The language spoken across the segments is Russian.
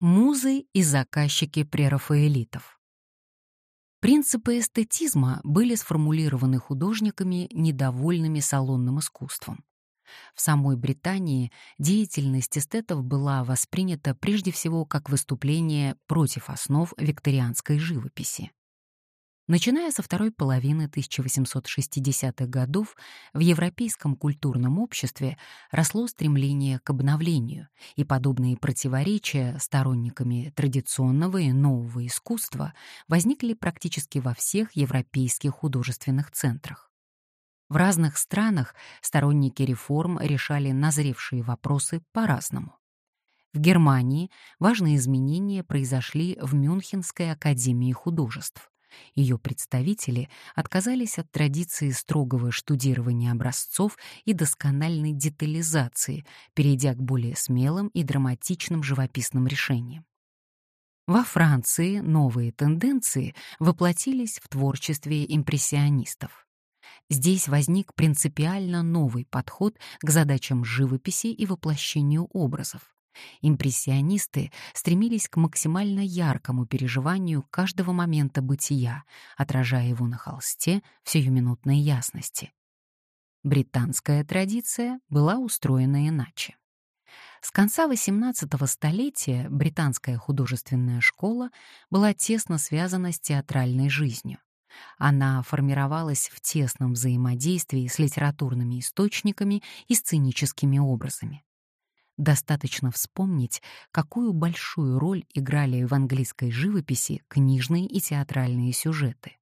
Музы и заказчики прерафаэлитов. Принципы эстетизма были сформулированы художниками, недовольными салонным искусством. В самой Британии деятельность эстетов была воспринята прежде всего как выступление против основ викторианской живописи. Начиная со второй половины 1860-х годов в европейском культурном обществе росло стремление к обновлению, и подобные противоречия сторонниками традиционного и нового искусства возникли практически во всех европейских художественных центрах. В разных странах сторонники реформ решали назревшие вопросы по-разному. В Германии важные изменения произошли в Мюнхенской академии художеств. Ее представители отказались от традиции строгого штудирования образцов и доскональной детализации, перейдя к более смелым и драматичным живописным решениям. Во Франции новые тенденции воплотились в творчестве импрессионистов. Здесь возник принципиально новый подход к задачам живописи и воплощению образов. Импрессионисты стремились к максимально яркому переживанию каждого момента бытия, отражая его на холсте в сиюминутной ясности. Британская традиция была устроена иначе. С конца XVIII столетия британская художественная школа была тесно связана с театральной жизнью. Она формировалась в тесном взаимодействии с литературными источниками и сценическими образами. Достаточно вспомнить, какую большую роль играли в английской живописи книжные и театральные сюжеты.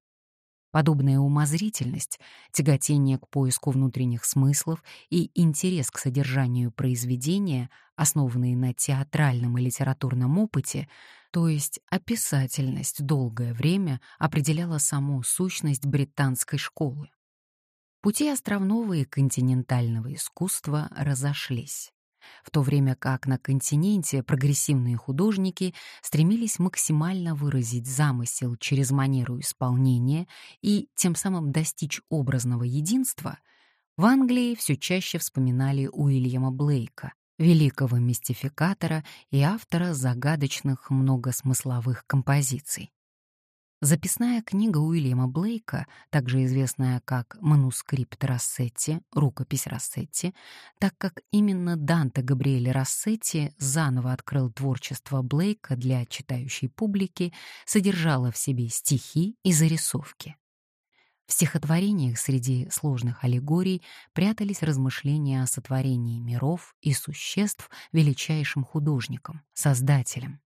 Подобная умозрительность, тяготение к поиску внутренних смыслов и интерес к содержанию произведения, основанные на театральном и литературном опыте, то есть описательность долгое время определяла саму сущность британской школы. Пути островного и континентального искусства разошлись в то время как на континенте прогрессивные художники стремились максимально выразить замысел через манеру исполнения и тем самым достичь образного единства, в Англии все чаще вспоминали Уильяма Блейка, великого мистификатора и автора загадочных многосмысловых композиций. Записная книга Уильяма Блейка, также известная как «Манускрипт Рассетти», «Рукопись Рассетти», так как именно Данте Габриэль Рассетти заново открыл творчество Блейка для читающей публики, содержала в себе стихи и зарисовки. В стихотворениях среди сложных аллегорий прятались размышления о сотворении миров и существ величайшим художником, создателем.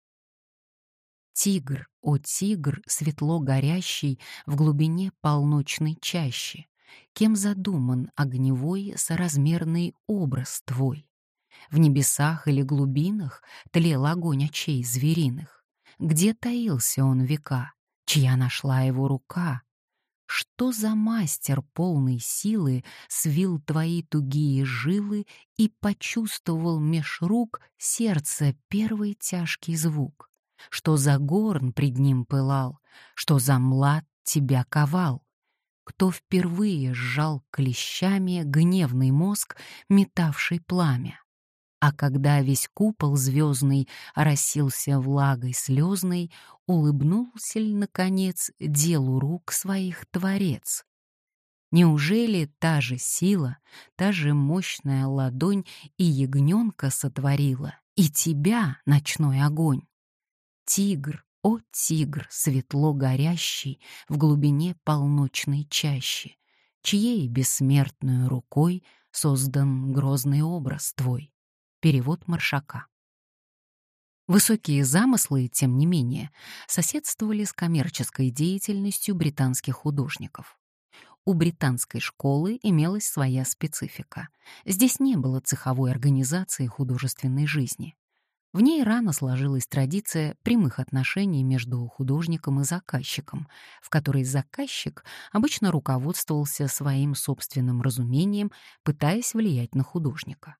Тигр, о тигр, светло горящий в глубине полночной чащи, Кем задуман огневой соразмерный образ твой? В небесах или глубинах тлел огонь очей звериных. Где таился он века, чья нашла его рука? Что за мастер полной силы свил твои тугие жилы и почувствовал меж рук сердце первый тяжкий звук? Что за горн пред ним пылал, что за млад тебя ковал. Кто впервые сжал клещами гневный мозг, метавший пламя. А когда весь купол звездный оросился влагой слезной, улыбнулся ли, наконец, делу рук своих творец? Неужели та же сила, та же мощная ладонь и ягненка сотворила, и тебя, ночной огонь? Тигр, о тигр, светло горящий в глубине полночной чащи, чьей бессмертной рукой создан грозный образ твой. Перевод Маршака. Высокие замыслы, тем не менее, соседствовали с коммерческой деятельностью британских художников. У британской школы имелась своя специфика. Здесь не было цеховой организации художественной жизни. В ней рано сложилась традиция прямых отношений между художником и заказчиком, в которой заказчик обычно руководствовался своим собственным разумением, пытаясь влиять на художника.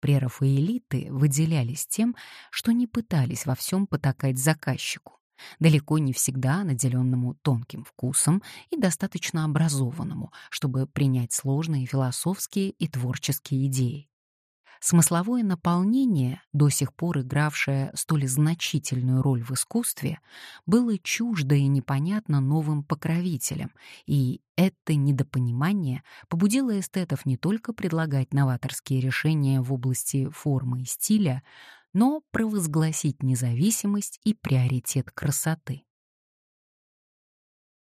Прерафаэлиты выделялись тем, что не пытались во всем потакать заказчику, далеко не всегда наделенному тонким вкусом и достаточно образованному, чтобы принять сложные философские и творческие идеи. Смысловое наполнение, до сих пор игравшее столь значительную роль в искусстве, было чуждо и непонятно новым покровителям, и это недопонимание побудило эстетов не только предлагать новаторские решения в области формы и стиля, но провозгласить независимость и приоритет красоты.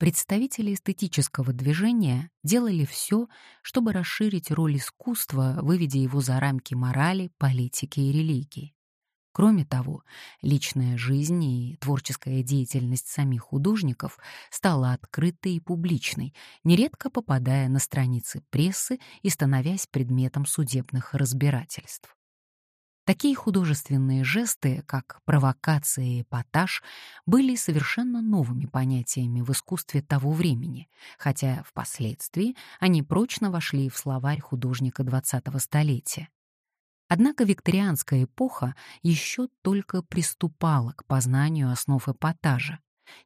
Представители эстетического движения делали все, чтобы расширить роль искусства, выведя его за рамки морали, политики и религии. Кроме того, личная жизнь и творческая деятельность самих художников стала открытой и публичной, нередко попадая на страницы прессы и становясь предметом судебных разбирательств. Такие художественные жесты, как провокация и эпатаж, были совершенно новыми понятиями в искусстве того времени, хотя впоследствии они прочно вошли в словарь художника XX столетия. Однако викторианская эпоха еще только приступала к познанию основ эпатажа.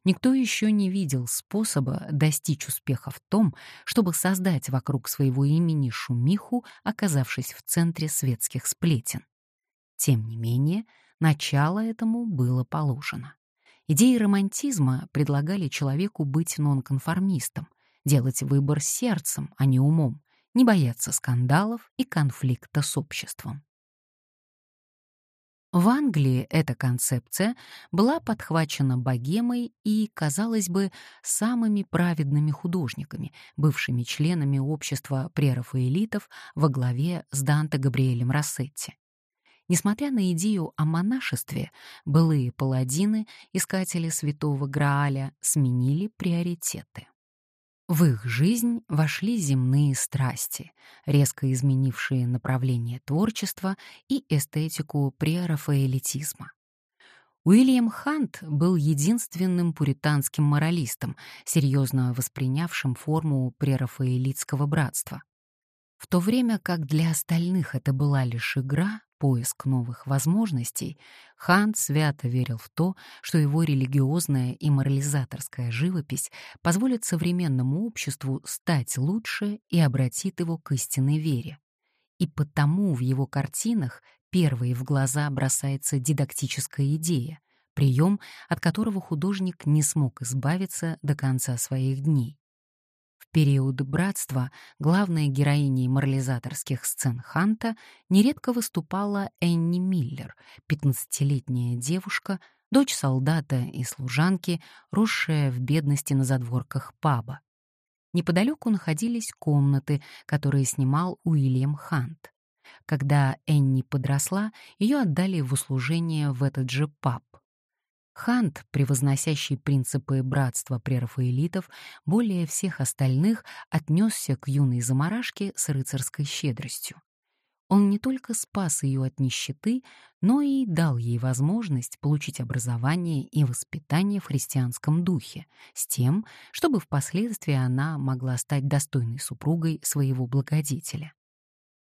Никто еще не видел способа достичь успеха в том, чтобы создать вокруг своего имени шумиху, оказавшись в центре светских сплетен. Тем не менее, начало этому было положено. Идеи романтизма предлагали человеку быть нонконформистом, делать выбор сердцем, а не умом, не бояться скандалов и конфликта с обществом. В Англии эта концепция была подхвачена богемой и, казалось бы, самыми праведными художниками, бывшими членами общества прерафаэлитов во главе с Данте Габриэлем Рассетти. Несмотря на идею о монашестве, былые паладины, искатели святого Грааля, сменили приоритеты. В их жизнь вошли земные страсти, резко изменившие направление творчества и эстетику прерафаэлитизма. Уильям Хант был единственным пуританским моралистом, серьезно воспринявшим форму прерафаэлитского братства. В то время как для остальных это была лишь игра, поиск новых возможностей, Хант свято верил в то, что его религиозная и морализаторская живопись позволит современному обществу стать лучше и обратит его к истинной вере. И потому в его картинах первой в глаза бросается дидактическая идея, прием, от которого художник не смог избавиться до конца своих дней период братства главной героиней морализаторских сцен Ханта нередко выступала Энни Миллер, 15-летняя девушка, дочь солдата и служанки, росшая в бедности на задворках паба. Неподалеку находились комнаты, которые снимал Уильям Хант. Когда Энни подросла, ее отдали в услужение в этот же паб. Хант, превозносящий принципы братства прерафаэлитов, более всех остальных отнесся к юной заморашке с рыцарской щедростью. Он не только спас ее от нищеты, но и дал ей возможность получить образование и воспитание в христианском духе, с тем, чтобы впоследствии она могла стать достойной супругой своего благодетеля.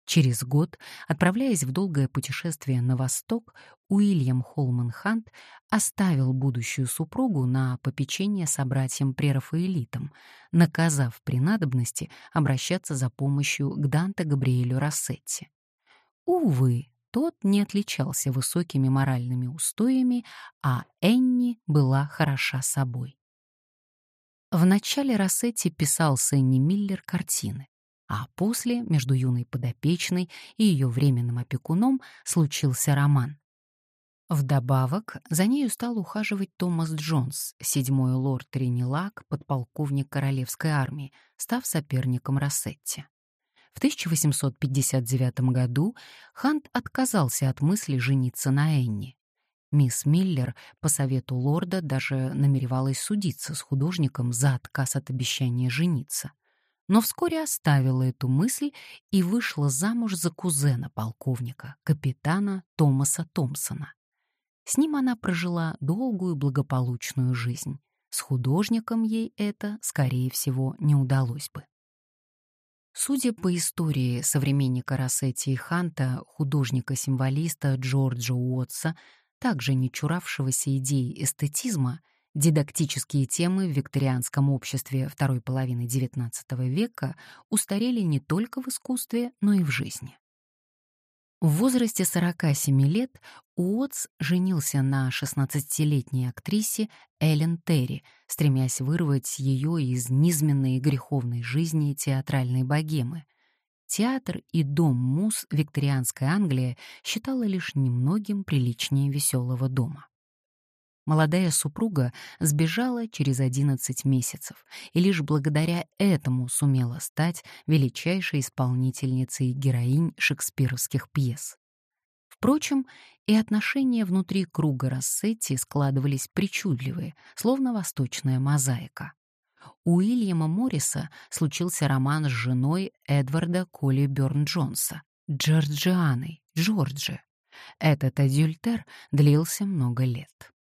Через год, отправляясь в долгое путешествие на восток, Уильям Холман Хант оставил будущую супругу на попечение собратьям-прерафаэлитам, наказав при надобности обращаться за помощью к Данте Габриэлю Рассетти. Увы, тот не отличался высокими моральными устоями, а Энни была хороша собой. В начале Рассетти писал Сенни Миллер картины а после между юной подопечной и ее временным опекуном случился роман. Вдобавок, за нею стал ухаживать Томас Джонс, седьмой лорд Тринилак, подполковник Королевской армии, став соперником Рассетти. В 1859 году Хант отказался от мысли жениться на Энни. Мисс Миллер по совету лорда даже намеревалась судиться с художником за отказ от обещания жениться — но вскоре оставила эту мысль и вышла замуж за кузена полковника, капитана Томаса Томпсона. С ним она прожила долгую благополучную жизнь. С художником ей это, скорее всего, не удалось бы. Судя по истории современника Рассетти и Ханта, художника-символиста Джорджа Уотса, также не чуравшегося идеи эстетизма, Дидактические темы в викторианском обществе второй половины XIX века устарели не только в искусстве, но и в жизни. В возрасте 47 лет Уотс женился на 16-летней актрисе Эллен Терри, стремясь вырвать ее из низменной и греховной жизни театральной богемы. Театр и дом мус викторианской Англии считала лишь немногим приличнее веселого дома. Молодая супруга сбежала через 11 месяцев и лишь благодаря этому сумела стать величайшей исполнительницей героинь шекспировских пьес. Впрочем, и отношения внутри круга Рассетти складывались причудливые, словно восточная мозаика. У Уильяма Морриса случился роман с женой Эдварда Колли Бёрн-Джонса, Джорджианой, Джорджи. Этот адюльтер длился много лет.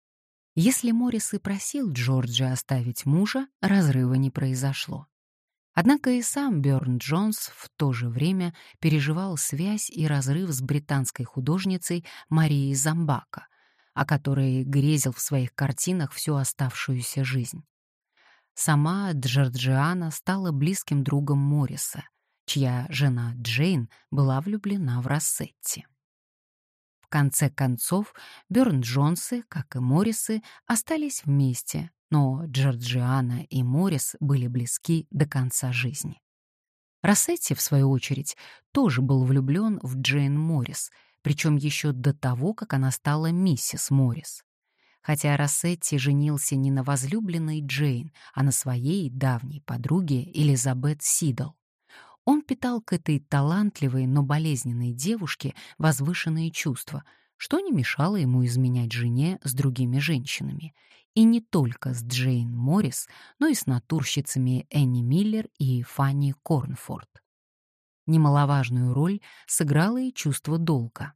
Если Моррис и просил Джорджа оставить мужа, разрыва не произошло. Однако и сам Бёрн Джонс в то же время переживал связь и разрыв с британской художницей Марией Замбака, о которой грезил в своих картинах всю оставшуюся жизнь. Сама Джорджиана стала близким другом Морриса, чья жена Джейн была влюблена в Рассетти конце концов, Бёрн-Джонсы, как и Моррисы, остались вместе, но Джорджиана и Моррис были близки до конца жизни. Рассетти, в свою очередь, тоже был влюблен в Джейн Моррис, причем еще до того, как она стала миссис Моррис. Хотя Рассетти женился не на возлюбленной Джейн, а на своей давней подруге Элизабет Сидл. Он питал к этой талантливой, но болезненной девушке возвышенные чувства, что не мешало ему изменять жене с другими женщинами. И не только с Джейн Моррис, но и с натурщицами Энни Миллер и Фанни Корнфорд. Немаловажную роль сыграло и чувство долга.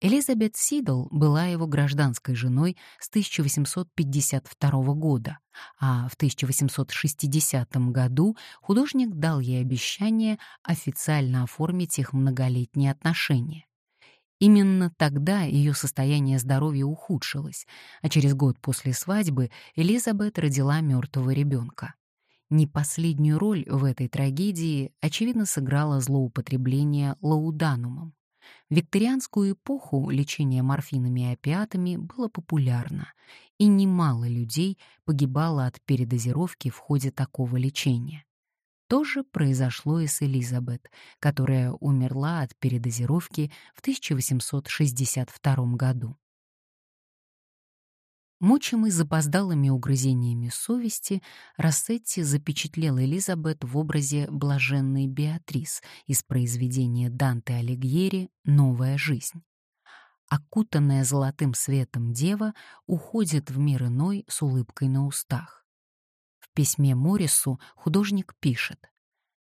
Элизабет Сидл была его гражданской женой с 1852 года, а в 1860 году художник дал ей обещание официально оформить их многолетние отношения. Именно тогда ее состояние здоровья ухудшилось, а через год после свадьбы Элизабет родила мертвого ребенка. Не последнюю роль в этой трагедии, очевидно, сыграло злоупотребление лауданумом. В викторианскую эпоху лечение морфинами и опиатами было популярно, и немало людей погибало от передозировки в ходе такого лечения. То же произошло и с Элизабет, которая умерла от передозировки в 1862 году. Мучимый запоздалыми угрызениями совести, Рассетти запечатлел Элизабет в образе блаженной Беатрис из произведения Данте Алигьери «Новая жизнь». Окутанная золотым светом дева уходит в мир иной с улыбкой на устах. В письме Морису художник пишет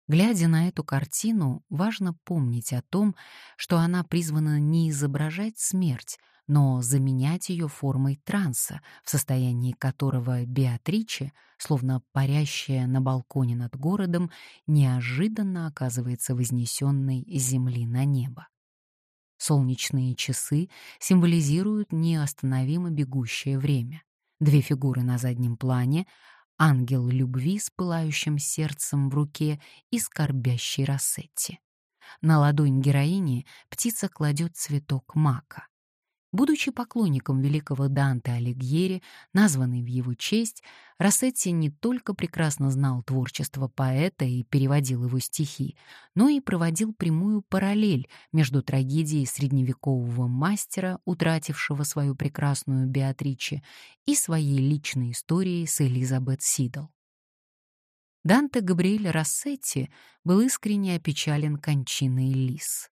Глядя на эту картину, важно помнить о том, что она призвана не изображать смерть, но заменять ее формой транса, в состоянии которого Беатриче, словно парящая на балконе над городом, неожиданно оказывается вознесенной из земли на небо. Солнечные часы символизируют неостановимо бегущее время. Две фигуры на заднем плане — ангел любви с пылающим сердцем в руке и скорбящий Рассетти. На ладонь героини птица кладет цветок мака. Будучи поклонником великого Данте Алигьери, названный в его честь, Рассетти не только прекрасно знал творчество поэта и переводил его стихи, но и проводил прямую параллель между трагедией средневекового мастера, утратившего свою прекрасную Беатриче, и своей личной историей с Элизабет Сидл. Данте Габриэль Рассетти был искренне опечален кончиной Лис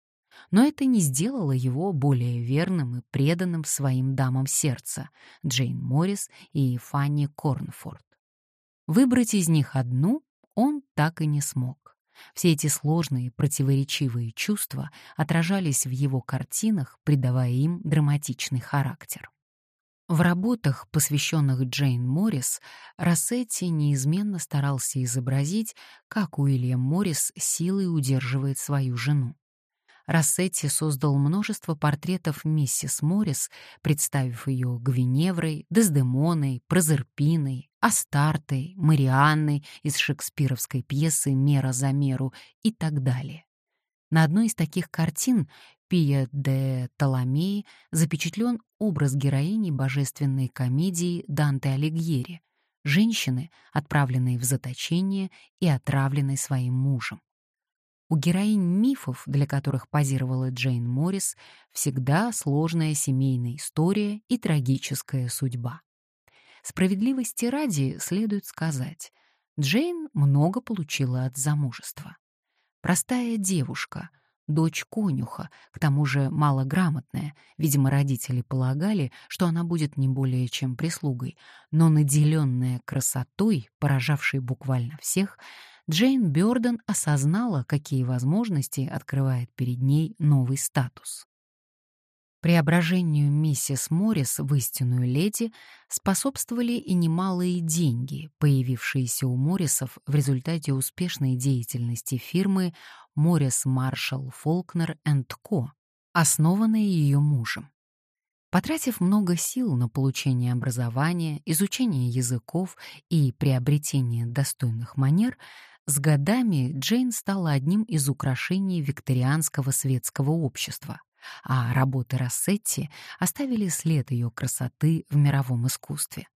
но это не сделало его более верным и преданным своим дамам сердца — Джейн Моррис и Фанни Корнфорд. Выбрать из них одну он так и не смог. Все эти сложные, противоречивые чувства отражались в его картинах, придавая им драматичный характер. В работах, посвященных Джейн Моррис, Рассетти неизменно старался изобразить, как Уильям Моррис силой удерживает свою жену. Рассетти создал множество портретов миссис Моррис, представив ее Гвиневрой, Дездемоной, Прозерпиной, Астартой, Марианной из шекспировской пьесы «Мера за меру» и так далее. На одной из таких картин Пия де Толомеи запечатлен образ героини божественной комедии Данте Алигьери, женщины, отправленной в заточение и отравленной своим мужем. У героинь мифов, для которых позировала Джейн Моррис, всегда сложная семейная история и трагическая судьба. Справедливости ради следует сказать, Джейн много получила от замужества. Простая девушка, дочь конюха, к тому же малограмотная, видимо, родители полагали, что она будет не более чем прислугой, но наделенная красотой, поражавшей буквально всех, Джейн Бёрден осознала, какие возможности открывает перед ней новый статус. Преображению миссис Моррис в истинную леди способствовали и немалые деньги, появившиеся у Моррисов в результате успешной деятельности фирмы Моррис Маршалл Фолкнер энд Ко, основанной ее мужем. Потратив много сил на получение образования, изучение языков и приобретение достойных манер, с годами Джейн стала одним из украшений викторианского светского общества, а работы Рассетти оставили след ее красоты в мировом искусстве.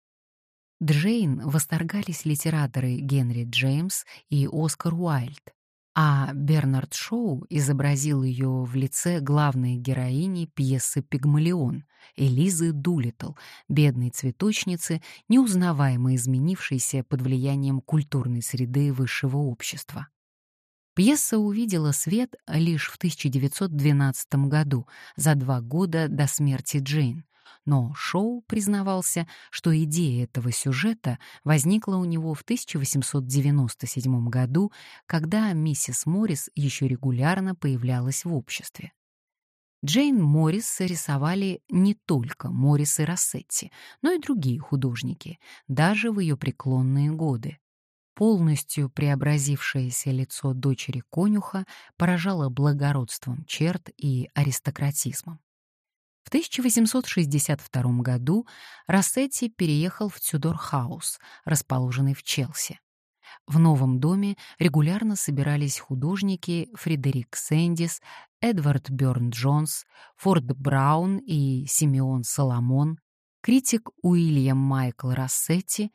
Джейн восторгались литераторы Генри Джеймс и Оскар Уайльд, а Бернард Шоу изобразил ее в лице главной героини пьесы «Пигмалион» Элизы Дулитл, бедной цветочницы, неузнаваемо изменившейся под влиянием культурной среды высшего общества. Пьеса увидела свет лишь в 1912 году, за два года до смерти Джейн, но Шоу признавался, что идея этого сюжета возникла у него в 1897 году, когда миссис Моррис еще регулярно появлялась в обществе. Джейн Моррис рисовали не только Моррис и Рассетти, но и другие художники, даже в ее преклонные годы. Полностью преобразившееся лицо дочери конюха поражало благородством черт и аристократизмом. В 1862 году Россетти переехал в Тюдор-хаус, расположенный в Челси. В новом доме регулярно собирались художники Фредерик Сэндис, Эдвард Бёрн-Джонс, Форд Браун и Симеон Соломон, критик Уильям Майкл Рассетти,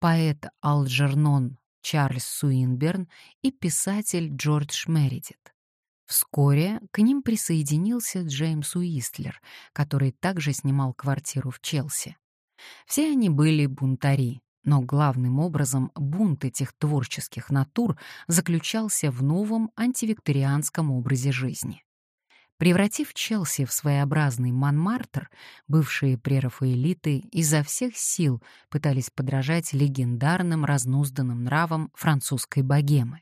поэт Алджернон Чарльз Суинберн и писатель Джордж Мередит. Вскоре к ним присоединился Джеймс Уистлер, который также снимал квартиру в Челси. Все они были бунтари, но главным образом бунт этих творческих натур заключался в новом антивикторианском образе жизни. Превратив Челси в своеобразный Монмартр, бывшие прерафаэлиты изо всех сил пытались подражать легендарным разнузданным нравам французской богемы.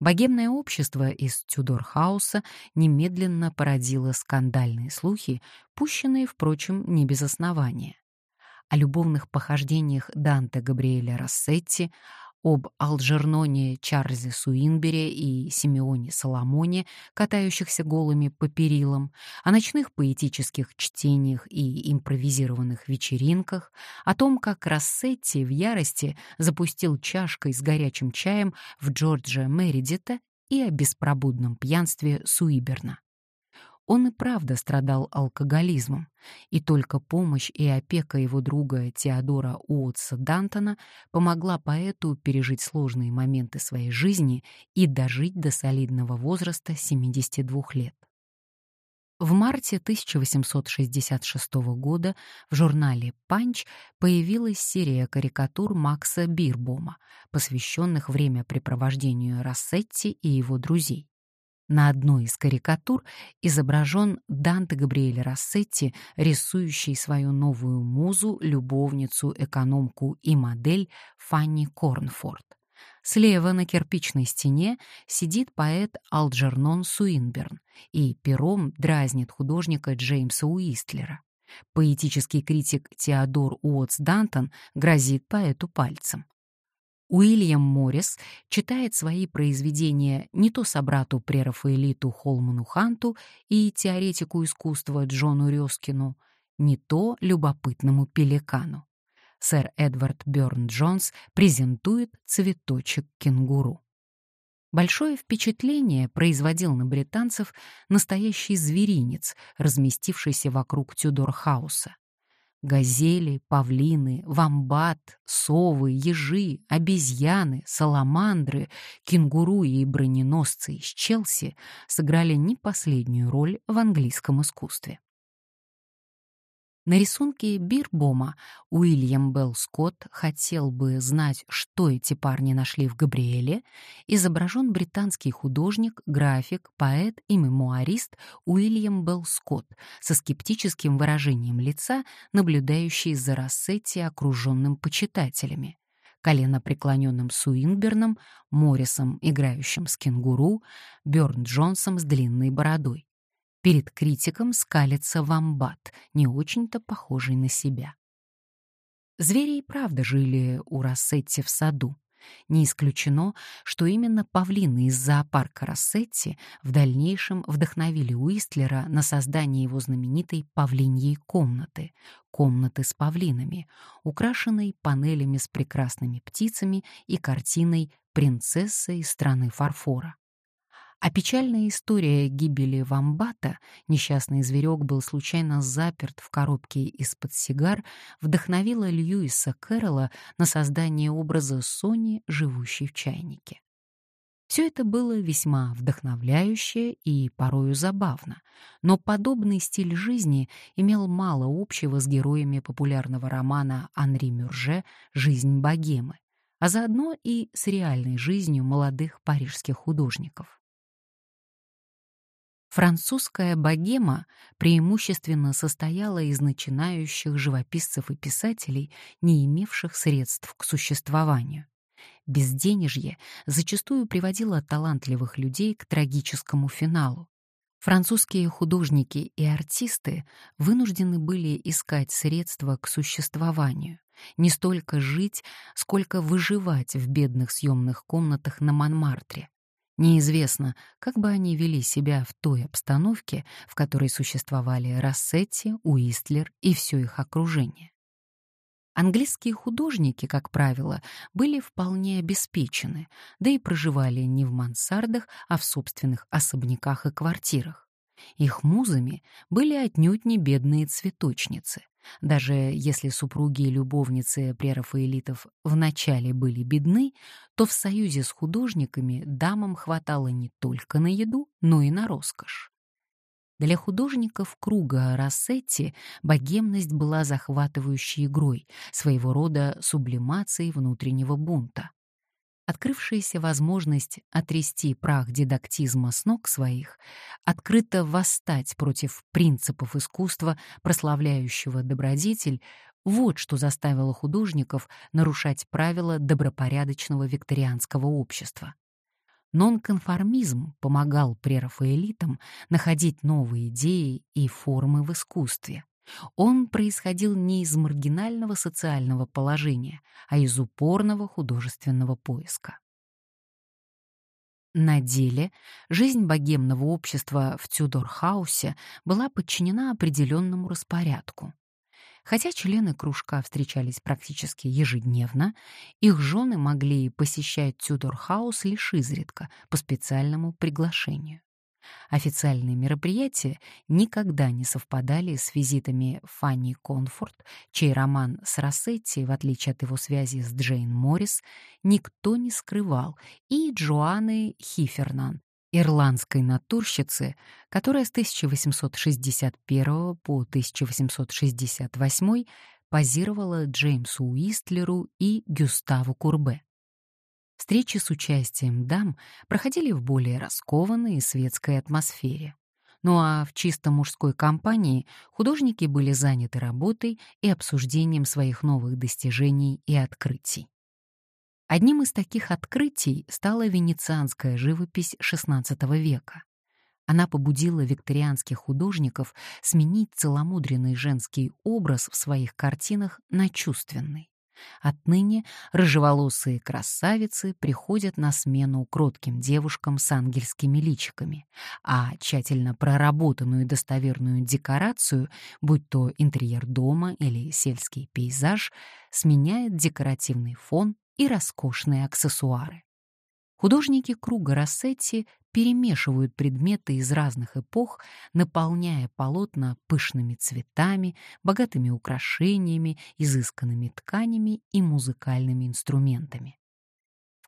Богемное общество из Тюдор-хауса немедленно породило скандальные слухи, пущенные, впрочем, не без основания. О любовных похождениях Данте Габриэля Россетти, об Алджерноне Чарльзе Суинберне и Симеоне Соломоне, катающихся голыми по перилам, о ночных поэтических чтениях и импровизированных вечеринках, о том, как Рассетти в ярости запустил чашкой с горячим чаем в Джорджа Мередита и о беспробудном пьянстве Суиберна. Он и правда страдал алкоголизмом, и только помощь и опека его друга Теодора Уотса Дантона помогла поэту пережить сложные моменты своей жизни и дожить до солидного возраста 72 лет. В марте 1866 года в журнале «Панч» появилась серия карикатур Макса Бирбома, посвященных времяпрепровождению Рассетти и его друзей. На одной из карикатур изображен Данте Габриэль Рассетти, рисующий свою новую музу, любовницу, экономку и модель Фанни Корнфорд. Слева на кирпичной стене сидит поэт Алджернон Суинберн и пером дразнит художника Джеймса Уистлера. Поэтический критик Теодор Уотс Дантон грозит поэту пальцем. Уильям Моррис читает свои произведения не то собрату-прерафаэлиту Холману Ханту и теоретику искусства Джону Рёскину, не то любопытному пеликану. Сэр Эдвард Бёрн-Джонс презентует цветочек кенгуру. Большое впечатление производил на британцев настоящий зверинец, разместившийся вокруг Тюдор-хауса. Газели, павлины, вомбат, совы, ежи, обезьяны, саламандры, кенгуру и броненосцы из Челси сыграли не последнюю роль в английском искусстве. На рисунке Бирбома Уильям Белл Скотт хотел бы знать, что эти парни нашли в Габриэле, изображен британский художник, график, поэт и мемуарист Уильям Белл Скотт со скептическим выражением лица, наблюдающий за Рассетти, окруженным почитателями колено преклоненным Суинберном, Моррисом, играющим с кенгуру, Бёрн Джонсом с длинной бородой. Перед критиком скалится вамбат, не очень-то похожий на себя. Звери и правда жили у Рассетти в саду. Не исключено, что именно павлины из зоопарка Рассетти в дальнейшем вдохновили Уистлера на создание его знаменитой павлиньей комнаты — комнаты с павлинами, украшенной панелями с прекрасными птицами и картиной «Принцесса из страны фарфора». А печальная история гибели Вамбата, несчастный зверек был случайно заперт в коробке из-под сигар, вдохновила Льюиса Кэрролла на создание образа Сони, живущей в чайнике. Все это было весьма вдохновляюще и порою забавно, но подобный стиль жизни имел мало общего с героями популярного романа Анри Мюрже «Жизнь богемы», а заодно и с реальной жизнью молодых парижских художников. Французская богема преимущественно состояла из начинающих живописцев и писателей, не имевших средств к существованию. Безденежье зачастую приводило талантливых людей к трагическому финалу. Французские художники и артисты вынуждены были искать средства к существованию, не столько жить, сколько выживать в бедных съемных комнатах на Монмартре, Неизвестно, как бы они вели себя в той обстановке, в которой существовали Рассетти, Уистлер и все их окружение. Английские художники, как правило, были вполне обеспечены, да и проживали не в мансардах, а в собственных особняках и квартирах. Их музами были отнюдь не бедные цветочницы. Даже если супруги и любовницы прерафаэлитов вначале были бедны, то в союзе с художниками дамам хватало не только на еду, но и на роскошь. Для художников круга Рассетти богемность была захватывающей игрой, своего рода сублимацией внутреннего бунта открывшаяся возможность отрести прах дидактизма с ног своих, открыто восстать против принципов искусства, прославляющего добродетель, вот что заставило художников нарушать правила добропорядочного викторианского общества. Нонконформизм помогал прерафаэлитам находить новые идеи и формы в искусстве. Он происходил не из маргинального социального положения, а из упорного художественного поиска. На деле жизнь богемного общества в Тюдор-хаусе была подчинена определенному распорядку. Хотя члены кружка встречались практически ежедневно, их жены могли посещать Тюдор-хаус лишь изредка по специальному приглашению. Официальные мероприятия никогда не совпадали с визитами Фанни Корнфорт, чей роман с Рассетти, в отличие от его связи с Джейн Моррис, никто не скрывал, и Джоанны Хифернан, ирландской натурщицы, которая с 1861 по 1868 позировала Джеймсу Уистлеру и Гюставу Курбе. Встречи с участием дам проходили в более раскованной и светской атмосфере. Ну а в чисто мужской компании художники были заняты работой и обсуждением своих новых достижений и открытий. Одним из таких открытий стала венецианская живопись XVI века. Она побудила викторианских художников сменить целомудренный женский образ в своих картинах на чувственный. Отныне рыжеволосые красавицы приходят на смену кротким девушкам с ангельскими личиками, а тщательно проработанную достоверную декорацию, будь то интерьер дома или сельский пейзаж, сменяет декоративный фон и роскошные аксессуары. Художники круга Рассетти перемешивают предметы из разных эпох, наполняя полотна пышными цветами, богатыми украшениями, изысканными тканями и музыкальными инструментами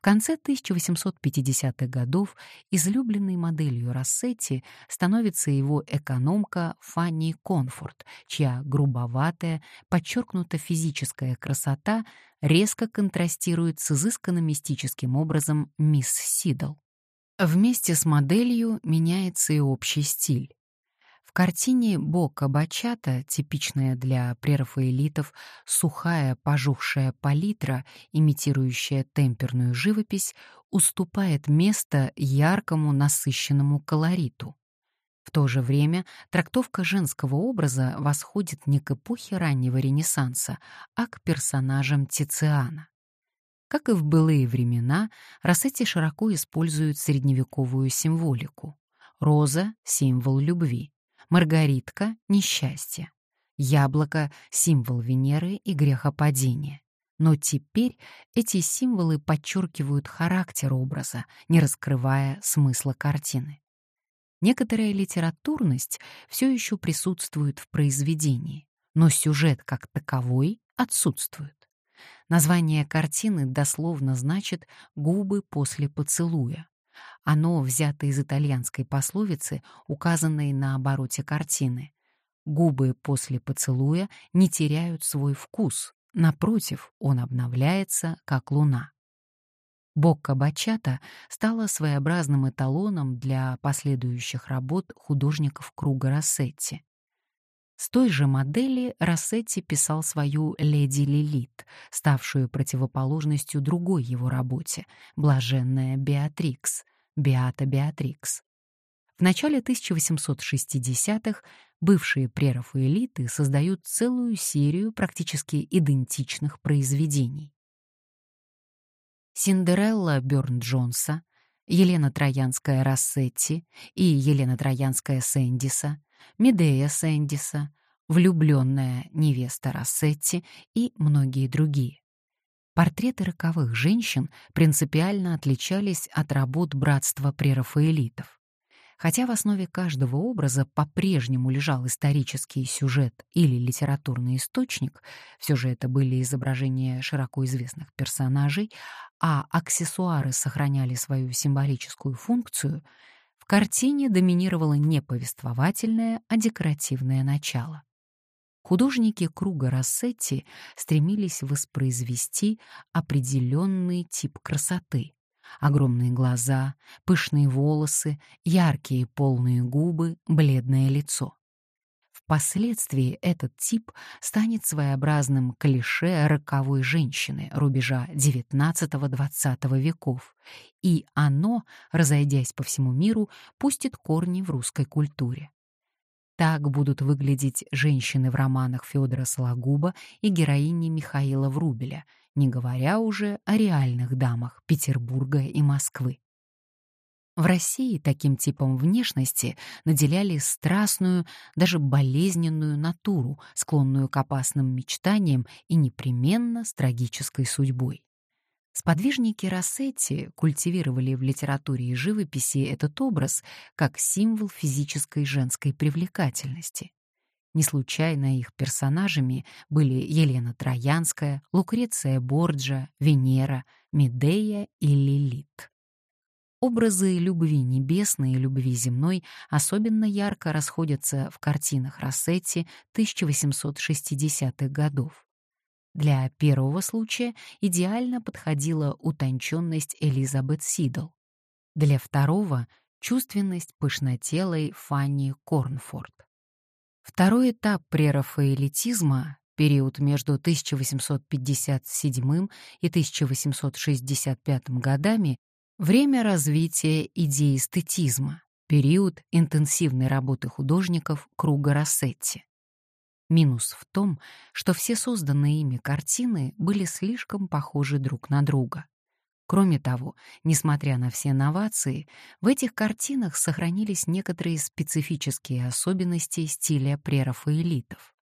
конце 1850-х годов излюбленной моделью Рассетти становится его экономка Фанни Конфорт, чья грубоватая, подчеркнута физическая красота резко контрастирует с изысканно-мистическим образом мисс Сидл. Вместе с моделью меняется и общий стиль. В картине Бока Бачата, типичная для прерафаэлитов, сухая пожухшая палитра, имитирующая темперную живопись, уступает место яркому насыщенному колориту. В то же время трактовка женского образа восходит не к эпохе раннего Ренессанса, а к персонажам Тициана. Как и в былые времена, Рассетти широко используют средневековую символику. Роза — символ любви. Маргаритка — несчастье. Яблоко — символ Венеры и грехопадения. Но теперь эти символы подчеркивают характер образа, не раскрывая смысла картины. Некоторая литературность все еще присутствует в произведении, но сюжет как таковой отсутствует. Название картины дословно значит «губы после поцелуя», оно взято из итальянской пословицы, указанной на обороте картины. Губы после поцелуя не теряют свой вкус, напротив, он обновляется, как луна. Бокка Бачата стала своеобразным эталоном для последующих работ художников круга Рассетти. С той же модели Рассетти писал свою «Леди Лилит», ставшую противоположностью другой его работе «Блаженная Беатрикс», Беата Беатрикс. В начале 1860-х бывшие прерафаэлиты создают целую серию практически идентичных произведений. Синдерелла Бёрн-Джонса, Елена Троянская Рассетти и Елена Троянская Сэндиса, Медея Сэндиса, влюбленная невеста Рассетти и многие другие. Портреты роковых женщин принципиально отличались от работ братства прерафаэлитов. Хотя в основе каждого образа по-прежнему лежал исторический сюжет или литературный источник, все же это были изображения широко известных персонажей, а аксессуары сохраняли свою символическую функцию, в картине доминировало не повествовательное, а декоративное начало. Художники круга Рассетти стремились воспроизвести определенный тип красоты. Огромные глаза, пышные волосы, яркие полные губы, бледное лицо. Впоследствии этот тип станет своеобразным клише роковой женщины рубежа XIX-XX веков, и оно, разойдясь по всему миру, пустит корни в русской культуре. Так будут выглядеть женщины в романах Федора Сологуба и героини Михаила Врубеля, не говоря уже о реальных дамах Петербурга и Москвы. В России таким типом внешности наделяли страстную, даже болезненную натуру, склонную к опасным мечтаниям и непременно с трагической судьбой. Сподвижники Рассетти культивировали в литературе и живописи этот образ как символ физической женской привлекательности. Не случайно их персонажами были Елена Троянская, Лукреция Борджа, Венера, Медея и Лилит. Образы любви небесной и любви земной особенно ярко расходятся в картинах Рассетти 1860-х годов. Для первого случая идеально подходила утонченность Элизабет Сидл. Для второго — чувственность пышнотелой Фанни Корнфорд. Второй этап прерафаэлитизма, период между 1857 и 1865 годами, время развития идеи эстетизма, период интенсивной работы художников круга Рассетти. Минус в том, что все созданные ими картины были слишком похожи друг на друга. Кроме того, несмотря на все новации, в этих картинах сохранились некоторые специфические особенности стиля прерафаэлитов.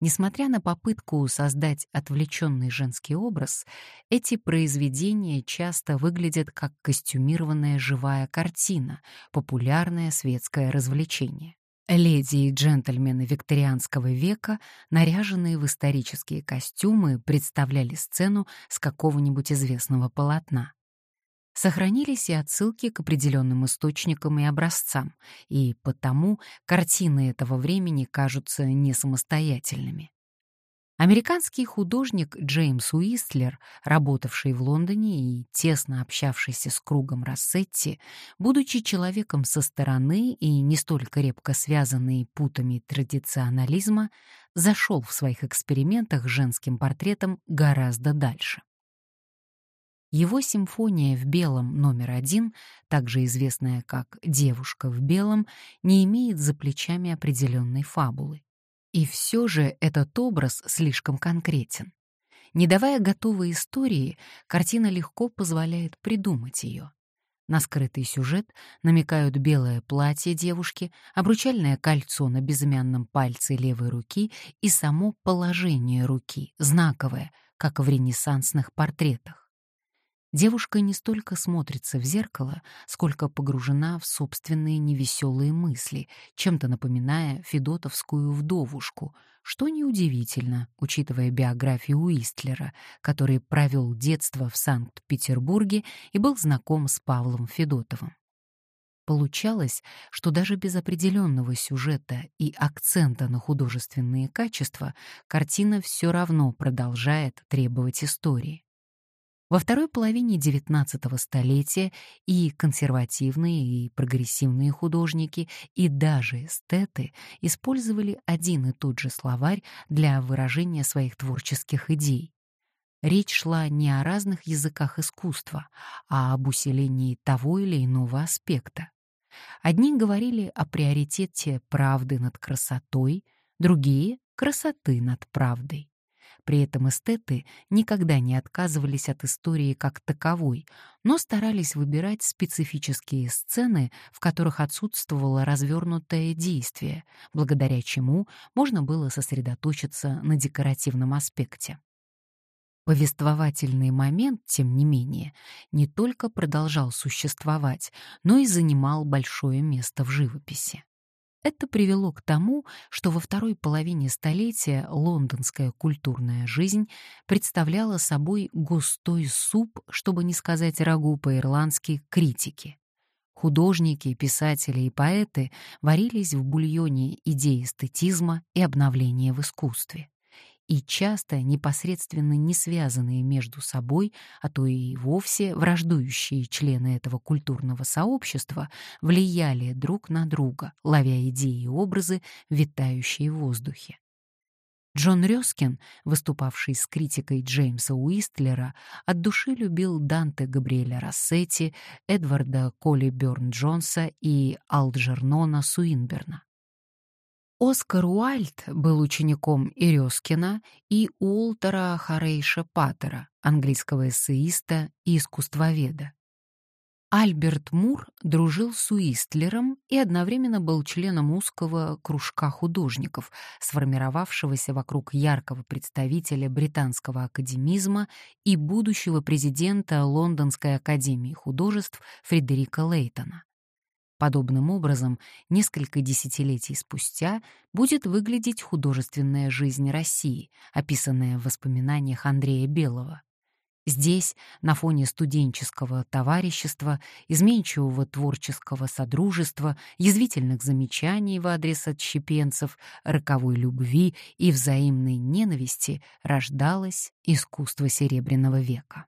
Несмотря на попытку создать отвлеченный женский образ, эти произведения часто выглядят как костюмированная живая картина, популярное светское развлечение. Леди и джентльмены викторианского века, наряженные в исторические костюмы, представляли сцену с какого-нибудь известного полотна. Сохранились и отсылки к определенным источникам и образцам, и потому картины этого времени кажутся несамостоятельными. Американский художник Джеймс Уистлер, работавший в Лондоне и тесно общавшийся с кругом Рассетти, будучи человеком со стороны и не столь крепко связанный путами традиционализма, зашел в своих экспериментах с женским портретом гораздо дальше. Его симфония в белом номер один, также известная как «Девушка в белом», не имеет за плечами определенной фабулы. И все же этот образ слишком конкретен. Не давая готовой истории, картина легко позволяет придумать ее. На скрытый сюжет намекают белое платье девушки, обручальное кольцо на безымянном пальце левой руки и само положение руки, знаковое, как в ренессансных портретах. Девушка не столько смотрится в зеркало, сколько погружена в собственные невеселые мысли, чем-то напоминая федотовскую вдовушку, что неудивительно, учитывая биографию Уистлера, который провел детство в Санкт-Петербурге и был знаком с Павлом Федотовым. Получалось, что даже без определенного сюжета и акцента на художественные качества картина все равно продолжает требовать истории. Во второй половине XIX столетия и консервативные, и прогрессивные художники, и даже эстеты использовали один и тот же словарь для выражения своих творческих идей. Речь шла не о разных языках искусства, а об усилении того или иного аспекта. Одни говорили о приоритете правды над красотой, другие — красоты над правдой. При этом эстеты никогда не отказывались от истории как таковой, но старались выбирать специфические сцены, в которых отсутствовало развернутое действие, благодаря чему можно было сосредоточиться на декоративном аспекте. Повествовательный момент, тем не менее, не только продолжал существовать, но и занимал большое место в живописи. Это привело к тому, что во второй половине столетия лондонская культурная жизнь представляла собой густой суп, чтобы не сказать рагу по-ирландски, критики. Художники, писатели и поэты варились в бульоне идей эстетизма и обновления в искусстве и часто непосредственно не связанные между собой, а то и вовсе враждующие члены этого культурного сообщества влияли друг на друга, ловя идеи и образы, витающие в воздухе. Джон Рёскин, выступавший с критикой Джеймса Уистлера, от души любил Данте Габриэля Рассетти, Эдварда Коли Бёрн-Джонса и Алджернона Суинберна. Оскар Уальд был учеником Ирёскина и Уолтера Харейша Паттера, английского эссеиста и искусствоведа. Альберт Мур дружил с Уистлером и одновременно был членом узкого кружка художников, сформировавшегося вокруг яркого представителя британского академизма и будущего президента Лондонской академии художеств Фредерика Лейтона. Подобным образом, несколько десятилетий спустя будет выглядеть художественная жизнь России, описанная в воспоминаниях Андрея Белого. Здесь, на фоне студенческого товарищества, изменчивого творческого содружества, язвительных замечаний в адрес отщепенцев, роковой любви и взаимной ненависти рождалось искусство Серебряного века.